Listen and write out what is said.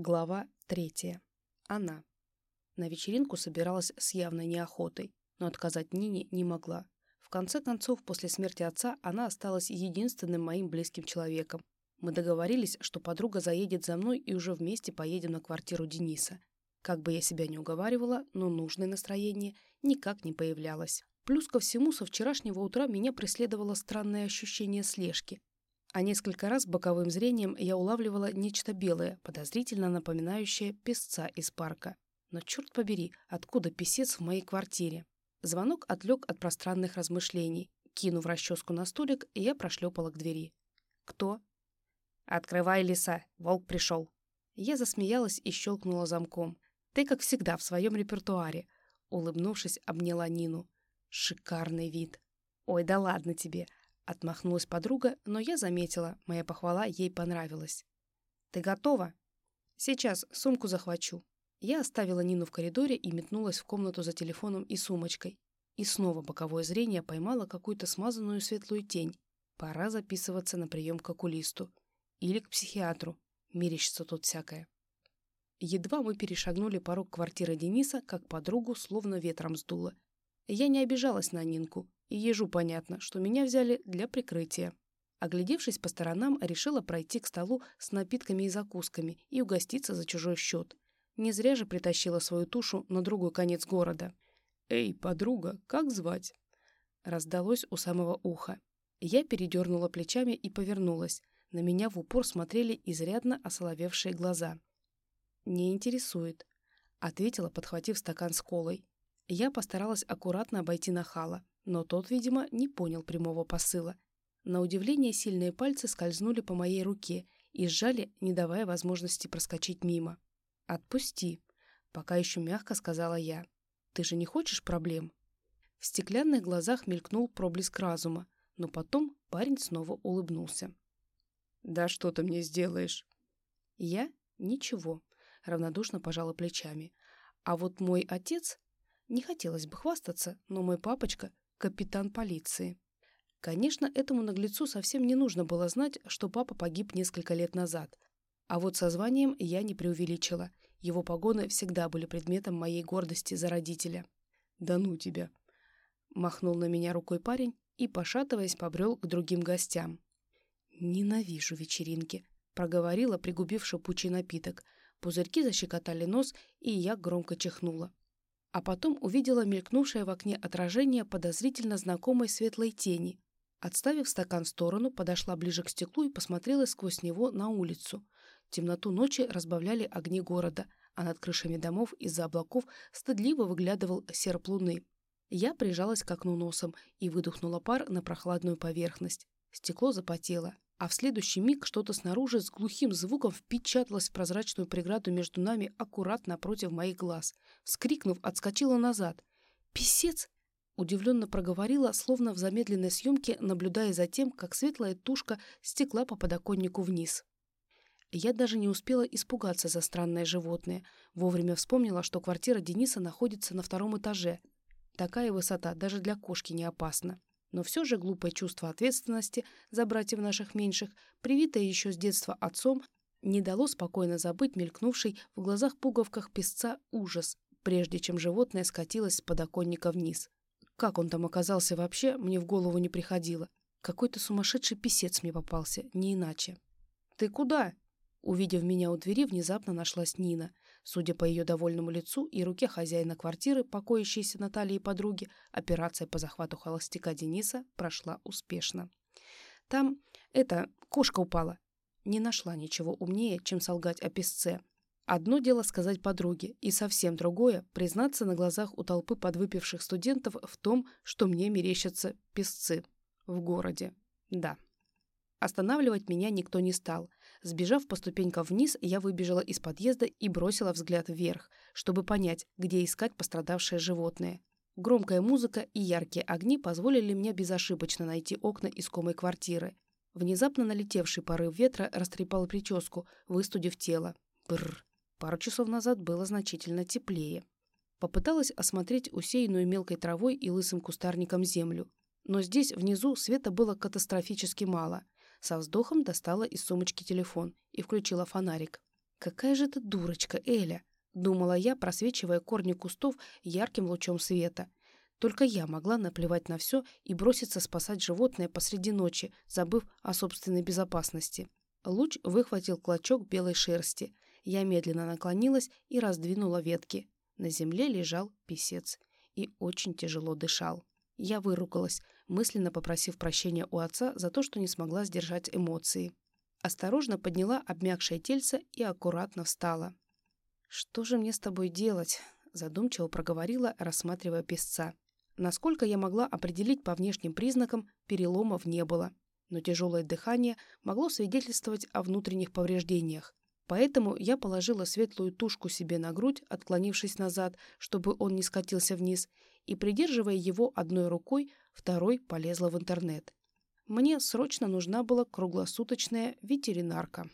Глава третья. Она. На вечеринку собиралась с явной неохотой, но отказать Нине не могла. В конце концов, после смерти отца она осталась единственным моим близким человеком. Мы договорились, что подруга заедет за мной и уже вместе поедем на квартиру Дениса. Как бы я себя не уговаривала, но нужное настроение никак не появлялось. Плюс ко всему, со вчерашнего утра меня преследовало странное ощущение слежки а несколько раз боковым зрением я улавливала нечто белое, подозрительно напоминающее песца из парка. Но черт побери, откуда песец в моей квартире? Звонок отвлек от пространных размышлений. Кинув расческу на столик, я прошлепала к двери. «Кто?» «Открывай, лиса, волк пришел». Я засмеялась и щелкнула замком. «Ты, как всегда, в своем репертуаре». Улыбнувшись, обняла Нину. «Шикарный вид». «Ой, да ладно тебе. Отмахнулась подруга, но я заметила, моя похвала ей понравилась. «Ты готова?» «Сейчас сумку захвачу». Я оставила Нину в коридоре и метнулась в комнату за телефоном и сумочкой. И снова боковое зрение поймало какую-то смазанную светлую тень. Пора записываться на прием к окулисту. Или к психиатру. Мерещится тут всякое. Едва мы перешагнули порог квартиры Дениса, как подругу словно ветром сдуло. Я не обижалась на Нинку. И ежу понятно, что меня взяли для прикрытия. Оглядевшись по сторонам, решила пройти к столу с напитками и закусками и угоститься за чужой счет. Не зря же притащила свою тушу на другой конец города. «Эй, подруга, как звать?» Раздалось у самого уха. Я передернула плечами и повернулась. На меня в упор смотрели изрядно осоловевшие глаза. «Не интересует», — ответила, подхватив стакан с колой. Я постаралась аккуратно обойти нахала. Но тот, видимо, не понял прямого посыла. На удивление сильные пальцы скользнули по моей руке и сжали, не давая возможности проскочить мимо. «Отпусти», — пока еще мягко сказала я. «Ты же не хочешь проблем?» В стеклянных глазах мелькнул проблеск разума, но потом парень снова улыбнулся. «Да что ты мне сделаешь?» «Я? Ничего», — равнодушно пожала плечами. «А вот мой отец...» Не хотелось бы хвастаться, но мой папочка капитан полиции. Конечно, этому наглецу совсем не нужно было знать, что папа погиб несколько лет назад. А вот со званием я не преувеличила. Его погоны всегда были предметом моей гордости за родителя. «Да ну тебя!» Махнул на меня рукой парень и, пошатываясь, побрел к другим гостям. «Ненавижу вечеринки», — проговорила, пригубив шипучий напиток. Пузырьки защекотали нос, и я громко чихнула а потом увидела мелькнувшее в окне отражение подозрительно знакомой светлой тени. Отставив стакан в сторону, подошла ближе к стеклу и посмотрела сквозь него на улицу. Темноту ночи разбавляли огни города, а над крышами домов из-за облаков стыдливо выглядывал серп луны. Я прижалась к окну носом и выдохнула пар на прохладную поверхность. Стекло запотело, а в следующий миг что-то снаружи с глухим звуком впечаталось в прозрачную преграду между нами аккуратно напротив моих глаз. Вскрикнув, отскочила назад. «Писец!» Удивленно проговорила, словно в замедленной съемке, наблюдая за тем, как светлая тушка стекла по подоконнику вниз. Я даже не успела испугаться за странное животное. Вовремя вспомнила, что квартира Дениса находится на втором этаже. Такая высота даже для кошки не опасна. Но все же глупое чувство ответственности за братьев наших меньших, привитое еще с детства отцом, не дало спокойно забыть мелькнувший в глазах пуговках песца ужас, прежде чем животное скатилось с подоконника вниз. Как он там оказался вообще, мне в голову не приходило. Какой-то сумасшедший писец мне попался, не иначе. «Ты куда?» Увидев меня у двери, внезапно нашлась Нина. Судя по ее довольному лицу и руке хозяина квартиры, покоящейся на талии подруги, операция по захвату холостяка Дениса прошла успешно. Там, это, кошка упала. Не нашла ничего умнее, чем солгать о песце. Одно дело сказать подруге, и совсем другое — признаться на глазах у толпы подвыпивших студентов в том, что мне мерещатся песцы в городе. Да. Останавливать меня никто не стал. Сбежав по ступенькам вниз, я выбежала из подъезда и бросила взгляд вверх, чтобы понять, где искать пострадавшее животное. Громкая музыка и яркие огни позволили мне безошибочно найти окна искомой квартиры. Внезапно налетевший порыв ветра растрепал прическу, выстудив тело. Бррр. Пару часов назад было значительно теплее. Попыталась осмотреть усеянную мелкой травой и лысым кустарником землю. Но здесь, внизу, света было катастрофически мало — со вздохом достала из сумочки телефон и включила фонарик. «Какая же ты дурочка, Эля!» — думала я, просвечивая корни кустов ярким лучом света. Только я могла наплевать на все и броситься спасать животное посреди ночи, забыв о собственной безопасности. Луч выхватил клочок белой шерсти. Я медленно наклонилась и раздвинула ветки. На земле лежал писец и очень тяжело дышал. Я выругалась, мысленно попросив прощения у отца за то, что не смогла сдержать эмоции. Осторожно подняла обмякшее тельце и аккуратно встала. «Что же мне с тобой делать?» — задумчиво проговорила, рассматривая песца. Насколько я могла определить по внешним признакам, переломов не было, но тяжелое дыхание могло свидетельствовать о внутренних повреждениях. Поэтому я положила светлую тушку себе на грудь, отклонившись назад, чтобы он не скатился вниз, и, придерживая его одной рукой, второй полезла в интернет. Мне срочно нужна была круглосуточная ветеринарка.